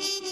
Mm-hmm.